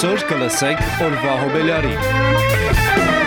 Այսօր կլսեք օրվա հոբելյարի։